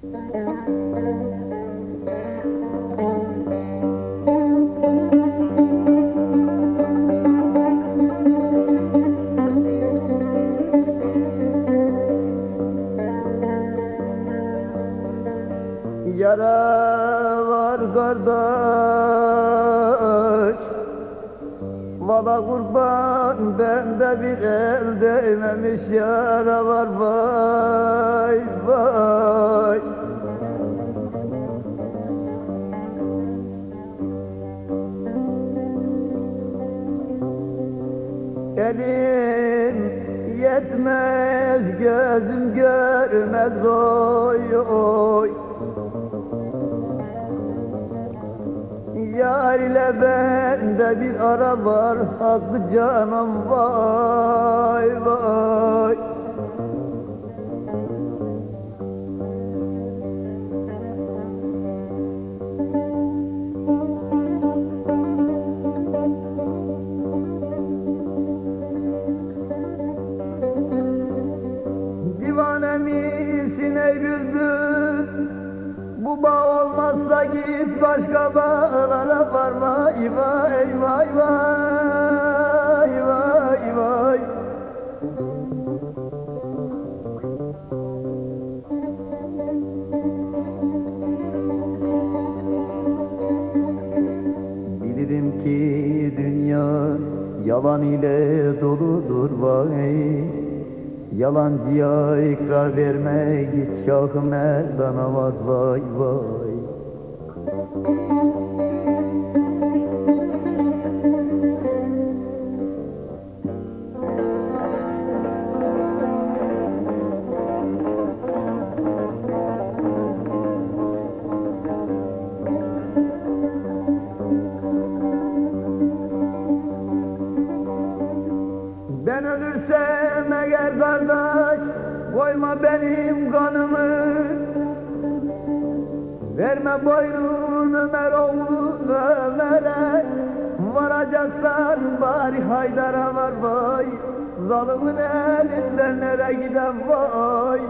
Yara var kardeş. Valla kurban bende bir el değmemiş. Yara var vay vay Elim yetmez gözüm görmez oy oy. Yar ile bende bir ara var Hakkı canım vay vay misin ey bülbül. Bu bağ olmazsa git başka bağlara varma. Vay vay vay vay vay vay. Bilirim ki dünya yalan ile doludur vay Yalancıya ikrar verme git Şah Merdan'a var vay vay Koyma benim kanımı. Verme boynun Ömer oğlu Ömer'e. Varacaksan bari Haydar'a var vay. Zalımın elinden nereye giden vay.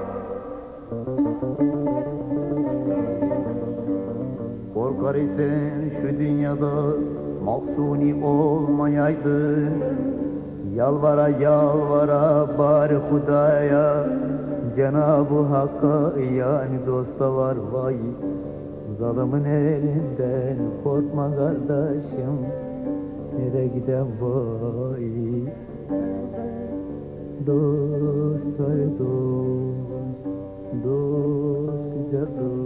Korkar isen şu dünyada Mahsuni olmayaydın. Yalvara yalvara bari Hudaya Cenab-ı Hakk'a yani dosta var vay. Zalımın elinden korkma kardeşim Nereye giden vay? Dost dost Dost güzel dost